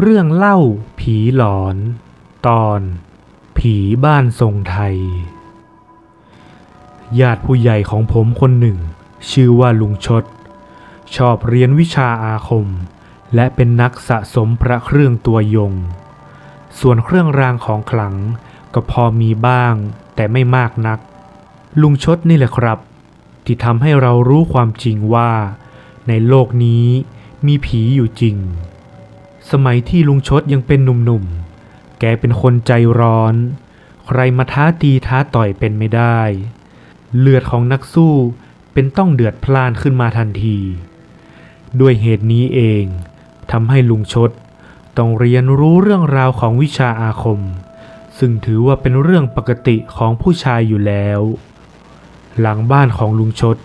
เรื่องเล่าผีหลอน ตอน ผีบ้านทรงไทย ญาติผู้ใหญ่ของผมคนหนึ่ง ชื่อว่าลุงชด ชอบเรียนวิชาอาคม และเป็นนักสะสมพระเครื่องตัวยง ส่วนเครื่องรางของขลังก็พอมีบ้าง แต่ไม่มากนัก ลุงชดนี่แหละครับ ที่ทำให้เรารู้ความจริงว่า ในโลกนี้มีผีอยู่จริง สมัยที่ลุงชดยังเป็นหนุ่มๆ แกเป็นคนใจร้อน ใครมาท้าตีท้าต่อยเป็นไม่ได้ เลือดของนักสู้เป็นต้องเดือดพล่านขึ้นมาทันที ด้วยเหตุนี้เองทำให้ลุงชดต้องเรียนรู้เรื่องราวของวิชาอาคม ซึ่งถือว่าเป็นเรื่องปกติของผู้ชายอยู่แล้ว หลังบ้านของลุงชด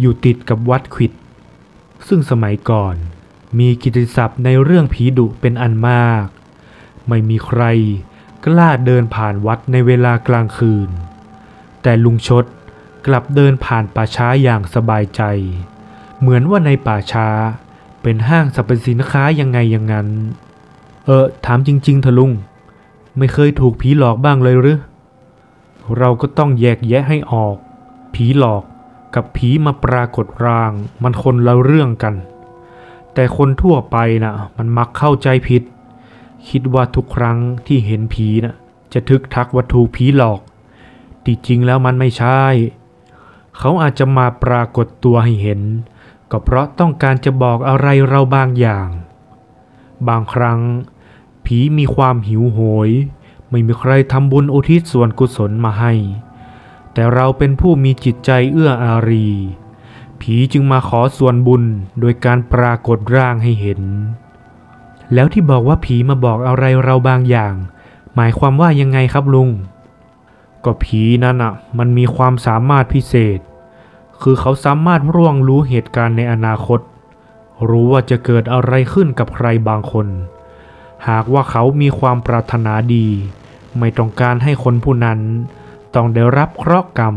อยู่ติดกับวัดขิด ซึ่งสมัยก่อน มีกิติศัพท์ในเรื่องผีดุเป็นอันมาก ไม่มีใครกล้าเดินผ่านวัดในเวลากลางคืน แต่ลุงชดกลับเดินผ่านป่าช้าอย่างสบายใจ เหมือนว่าในป่าช้าเป็นห้างสรรพสินค้ายังไงอย่างนั้น เออถามจริงๆเถอะลุง ไม่เคยถูกผีหลอกบ้างเลยหรือ เราก็ต้องแยกแยะให้ออก ผีหลอกกับผีมาปรากฏร่างมันคนละเรื่องกัน แต่คนทั่วไปนะ่ะมันมักเข้าใจผิด คิดว่าทุกครั้งที่เห็นผีนะ่ะจะทึกทักวัตถุผีหลอกที่จริงแล้วมันไม่ใช่ เขาอาจจะมาปรากฏตัวให้เห็น ก็เพราะต้องการจะบอกอะไรเราบางอย่าง บางครั้ง ผีมีความหิวโหย ไม่มีใครทำบุญอุทิศส่วนกุศลมาให้ แต่เราเป็นผู้มีจิตใจเอื้ออารี ผีจึงมาขอส่วนบุญโดยการปรากฏร่างให้เห็น แล้วที่บอกว่าผีมาบอกอะไรเราบางอย่าง หมายความว่ายังไงครับลุง ก็ผีนั่นอะ มันมีความสามารถพิเศษ คือเขาสามารถร่วงรู้เหตุการณ์ในอนาคต รู้ว่าจะเกิดอะไรขึ้นกับใครบางคน หากว่าเขามีความปรารถนาดี ไม่ต้องการให้คนผู้นั้น ต้องได้รับเคราะห์กรรม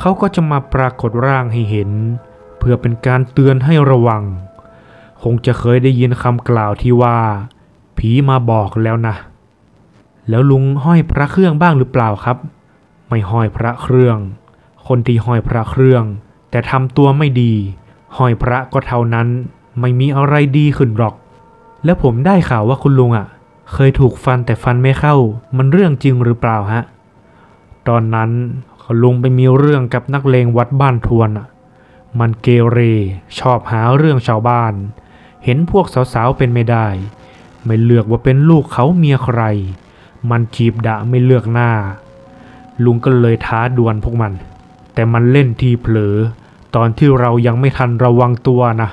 เขาก็จะมาปรากฏร่างให้เห็น เพื่อเป็นการเตือนให้ระวัง คงจะเคยได้ยินคำกล่าวที่ว่า ผีมาบอกแล้วนะ แล้วลุงห้อยพระเครื่องบ้างหรือเปล่าครับ ไม่ห้อยพระเครื่อง คนที่ห้อยพระเครื่อง แต่ทำตัวไม่ดี ห้อยพระก็เท่านั้น ไม่มีอะไรดีขึ้นหรอก แล้วผมได้ข่าวว่าคุณลุงอะ เคยถูกฟันแต่ฟันไม่เข้า มันเรื่องจริงหรือเปล่าฮะตอนนั้น ลุงไปมีเรื่องกับนักเลงวัดบ้านทวนอะ มันเกเรชอบหาเรื่องชาวบ้าน เห็นพวกสาวๆเป็นไม่ได้ ไม่เลือกว่าเป็นลูกเขาเมียใคร มันจีบด่าไม่เลือกหน้า ลุงก็เลยท้าดวลพวกมัน แต่มันเล่นทีเผลอ ตอนที่เรายังไม่ทันระวังตัวนะ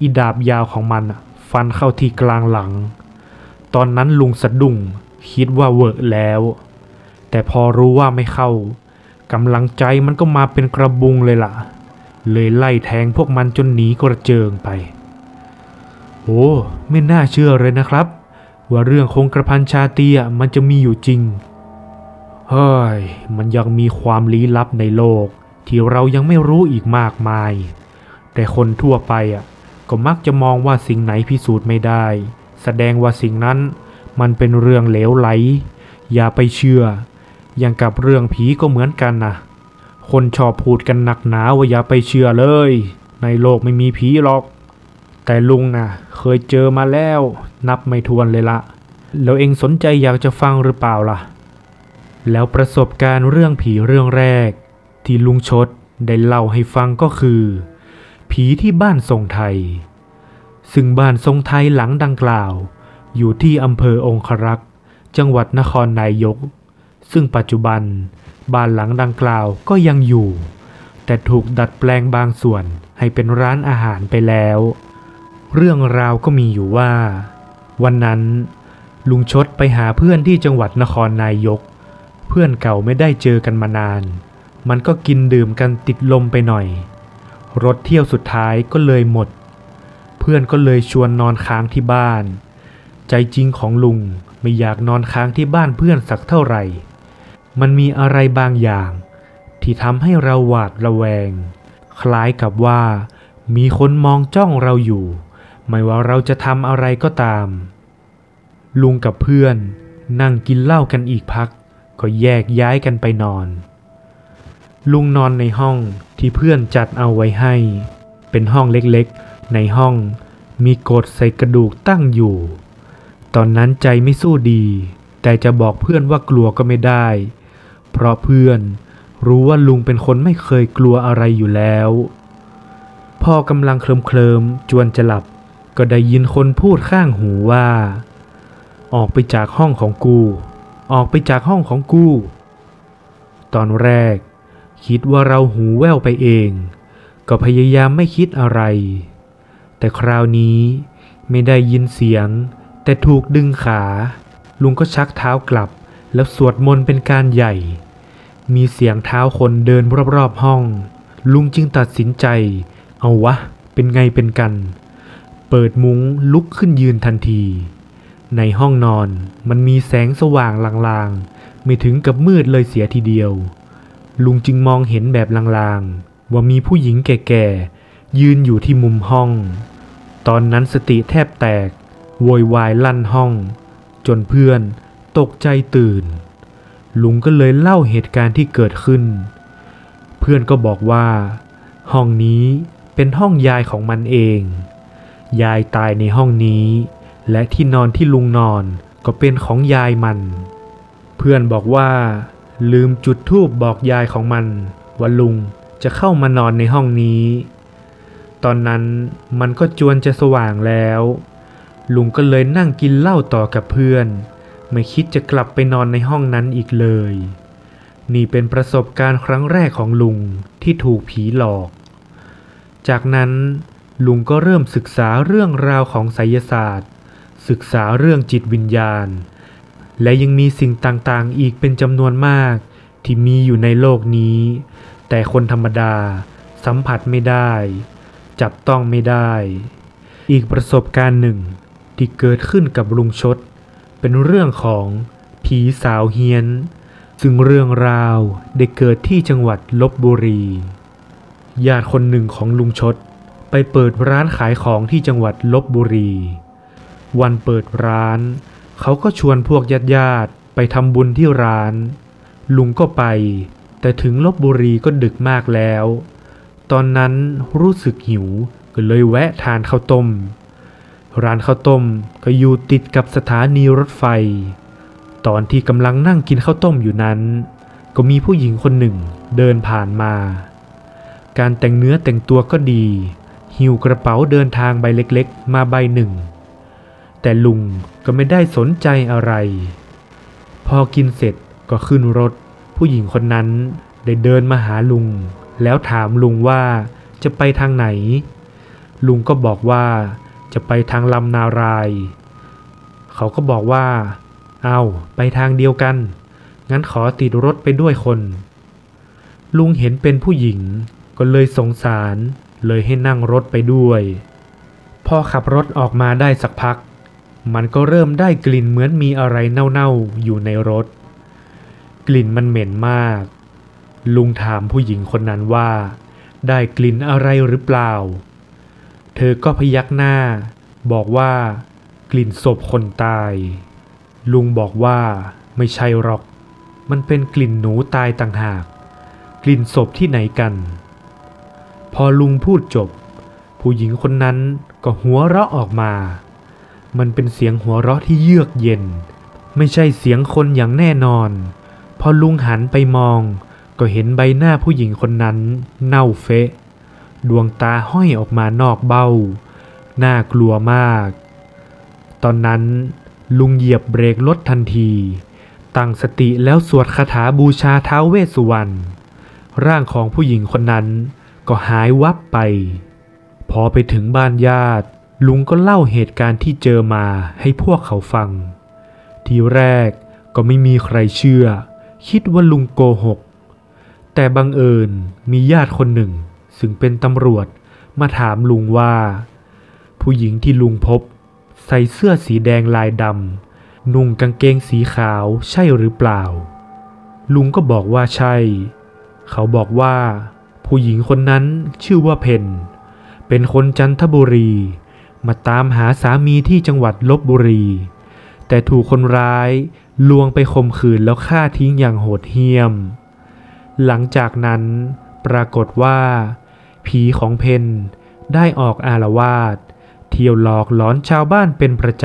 อีดาบยาวของมันฟันเข้าที่กลางหลัง ตอนนั้นลุงสะดุ้งคิดว่าเวิร์กแล้ว แต่พอรู้ว่าไม่เข้ากำลังใจมันก็มาเป็นกระบุงเลยล่ะ เลยไล่แทงพวกมันจนหนีกระเจิงไป โอ้ไม่น่าเชื่อเลยนะครับ ว่าเรื่องคงกระพันชาเตียมันจะมีอยู่จริง เฮ้ย มันยังมีความลี้ลับในโลก ที่เรายังไม่รู้อีกมากมาย แต่คนทั่วไปอะก็มักจะมองว่าสิ่งไหนพิสูจน์ไม่ได้ แสดงว่าสิ่งนั้นมันเป็นเรื่องเหลวไหล อย่าไปเชื่อ อย่างกับเรื่องผีก็เหมือนกันนะคนชอบพูดกันหนักหนาว่าอย่าไปเชื่อเลย ในโลกไม่มีผีหรอก แต่ลุงนะเคยเจอมาแล้ว นับไม่ถ้วนเลยละแล้วเองสนใจอยากจะฟังหรือเปล่าล่ะ แล้วประสบการณ์เรื่องผีเรื่องแรก ที่ลุงชดได้เล่าให้ฟังก็คือ ผีที่บ้านทรงไทย ซึ่งบ้านทรงไทยหลังดังกล่าว อยู่ที่อำเภอองครักษ์ จังหวัดนครนายก ซึ่งปัจจุบันบ้านหลังดังกล่าวก็ยังอยู่ แต่ถูกดัดแปลงบางส่วนให้เป็นร้านอาหารไปแล้ว เรื่องราวก็มีอยู่ว่า วันนั้นลุงชดไปหาเพื่อนที่จังหวัดนครนายก เพื่อนเก่าไม่ได้เจอกันมานาน มันก็กินดื่มกันติดลมไปหน่อย รถเที่ยวสุดท้ายก็เลยหมด เพื่อนก็เลยชวนนอนค้างที่บ้าน ใจจริงของลุงไม่อยากนอนค้างที่บ้านเพื่อนสักเท่าไหร่ มันมีอะไรบางอย่าง ที่ทำให้เราหวาดระแวง คล้ายกับว่า มีคนมองจ้องเราอยู่ ไม่ว่าเราจะทำอะไรก็ตาม ลุงกับเพื่อนนั่งกินเหล้ากันอีกพัก ก็แยกย้ายกันไปนอน ลุงนอนในห้องที่เพื่อนจัดเอาไว้ให้ เป็นห้องเล็กๆ ในห้องมีกดใส่กระดูกตั้งอยู่ ตอนนั้นใจไม่สู้ดี แต่จะบอกเพื่อนว่ากลัวก็ไม่ได้ เพราะเพื่อนรู้ว่าลุงเป็นคนไม่เคยกลัวอะไรอยู่แล้วพ่อกำลังเคลิมเคลิมจวนจะหลับ ก็ได้ยินคนพูดข้างหูว่า ออกไปจากห้องของกู ออกไปจากห้องของกู ตอนแรก คิดว่าเราหูแว่วไปเอง ก็พยายามไม่คิดอะไร แต่คราวนี้ไม่ได้ยินเสียง แต่ถูกดึงขา ลุงก็ชักเท้ากลับ แล้วสวดมนต์เป็นการใหญ่ มีเสียงเท้าคนเดินรอบๆห้อง ลุงจึงตัดสินใจ เอาวะ เป็นไงเป็นกัน เปิดมุ้งลุกขึ้นยืนทันที ในห้องนอนมันมีแสงสว่างลางๆ ไม่ถึงกับมืดเลยเสียทีเดียว ลุงจึงมองเห็นแบบลางๆ ว่ามีผู้หญิงแก่ๆ ยืนอยู่ที่มุมห้อง ตอนนั้นสติแทบแตกโวยวายลั่นห้อง จนเพื่อน ตกใจตื่น ลุงก็เลยเล่าเหตุการณ์ที่เกิดขึ้น เพื่อนก็บอกว่า ห้องนี้เป็นห้องยายของมันเอง ยายตายในห้องนี้ และที่นอนที่ลุงนอนก็เป็นของยายมัน เพื่อนบอกว่า ลืมจุดธูปบอกยายของมันว่าลุงจะเข้ามานอนในห้องนี้ ตอนนั้นมันก็จวนจะสว่างแล้ว ลุงก็เลยนั่งกินเหล้าต่อกับเพื่อน ไม่คิดจะกลับไปนอนในห้องนั้นอีกเลย นี่เป็นประสบการณ์ครั้งแรกของลุงที่ถูกผีหลอก จากนั้นลุงก็เริ่มศึกษาเรื่องราวของไสยศาสตร์ ศึกษาเรื่องจิตวิญญาณ และยังมีสิ่งต่างๆ อีกเป็นจำนวนมาก ที่มีอยู่ในโลกนี้ แต่คนธรรมดาสัมผัสไม่ได้ จับต้องไม่ได้ อีกประสบการณ์หนึ่งที่เกิดขึ้นกับลุงชด เป็นเรื่องของผีสาวเฮียน ซึ่งเรื่องราวได้เกิดที่จังหวัดลบบุรี ญาติคนหนึ่งของลุงชด ไปเปิดร้านขายของที่จังหวัดลบบุรี วันเปิดร้าน เขาก็ชวนพวกญาติญาติไปทำบุญที่ร้าน ลุงก็ไป แต่ถึงลบบุรีก็ดึกมากแล้ว ตอนนั้นรู้สึกหิวก็เลยแวะทานข้าวต้ม ร้านข้าวต้มก็อยู่ติดกับสถานีรถไฟ ตอนที่กำลังนั่งกินข้าวต้มอยู่นั้น ก็มีผู้หญิงคนหนึ่งเดินผ่านมา การแต่งเนื้อแต่งตัวก็ดี หิวกระเป๋าเดินทางใบเล็กๆ มาใบหนึ่ง แต่ลุงก็ไม่ได้สนใจอะไร พอกินเสร็จก็ขึ้นรถ ผู้หญิงคนนั้นได้เดินมาหาลุง แล้วถามลุงว่าจะไปทางไหน ลุงก็บอกว่า จะไปทางลำนาราย เขาก็บอกว่า เอาไปทางเดียวกัน งั้นขอติดรถไปด้วยคน ลุงเห็นเป็นผู้หญิง ก็เลยสงสาร เลยให้นั่งรถไปด้วย พอขับรถออกมาได้สักพัก มันก็เริ่มได้กลิ่นเหมือนมีอะไรเน่าๆอยู่ในรถ กลิ่นมันเหม็นมาก ลุงถามผู้หญิงคนนั้นว่า ได้กลิ่นอะไรหรือเปล่า ธอก็พยักหน้า บอกว่ากลิ่นศพคนตาย ลุงบอกว่าไม่ใช่หรอก มันเป็นกลิ่นหนูตายต่างหาก กลิ่นศพที่ไหนกัน พอลุงพูดจบ ผู้หญิงคนนั้นก็หัวเราะออกมา มันเป็นเสียงหัวเราะที่เยือกเย็น ไม่ใช่เสียงคนอย่างแน่นอน พอลุงหันไปมอง ก็เห็นใบหน้าผู้หญิงคนนั้น เน่าเฟะ ดวงตาห้อยออกมานอกเบ้า น่ากลัวมาก ตอนนั้นลุงเหยียบเบรกรถทันที ตั้งสติแล้วสวดคาถาบูชาท้าวเวสสุวรรณ ร่างของผู้หญิงคนนั้นก็หายวับไป พอไปถึงบ้านญาติ ลุงก็เล่าเหตุการณ์ที่เจอมาให้พวกเขาฟัง ทีแรกก็ไม่มีใครเชื่อ คิดว่าลุงโกหก แต่บังเอิญมีญาติคนหนึ่ง ซึ่งเป็นตำรวจมาถามลุงว่า ผู้หญิงที่ลุงพบ ใส่เสื้อสีแดงลายดำนุ่งกางเกงสีขาวใช่หรือเปล่า ลุงก็บอกว่าใช่ เขาบอกว่า ผู้หญิงคนนั้นชื่อว่าเพนเป็นคนจันทบุรี มาตามหาสามีที่จังหวัดลบบุรี แต่ถูกคนร้ายลวงไปข่มขืนแล้วฆ่าทิ้งอย่างโหดเหี้ยม หลังจากนั้น ปรากฏว่า ผีของเพนได้ออกอารวาสเที่ยวหลอกหลอนชาวบ้านเป็นประจ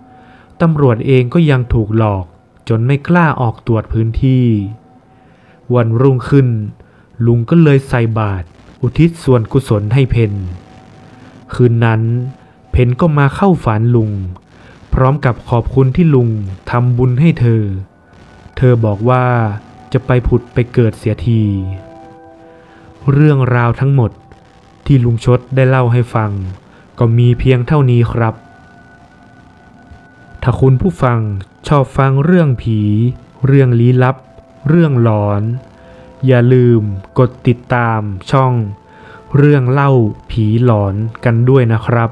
ำ ตำรวจเองก็ยังถูกหลอกจนไม่กล้าออกตรวจพื้นที่ วันรุ่งขึ้น ลุงก็เลยใส่บาตรอุทิศส่วนกุศลให้เพนคืนนั้น เพนก็มาเข้าฝันลุง พร้อมกับขอบคุณที่ลุงทำบุญให้เธอ เธอบอกว่าจะไปผุดไปเกิดเสียที เรื่องราวทั้งหมดที่ลุงชดได้เล่าให้ฟัง ก็มีเพียงเท่านี้ครับ ถ้าคุณผู้ฟังชอบฟังเรื่องผี เรื่องลี้ลับ เรื่องหลอน อย่าลืมกดติดตามช่อง เรื่องเล่าผีหลอนกันด้วยนะครับ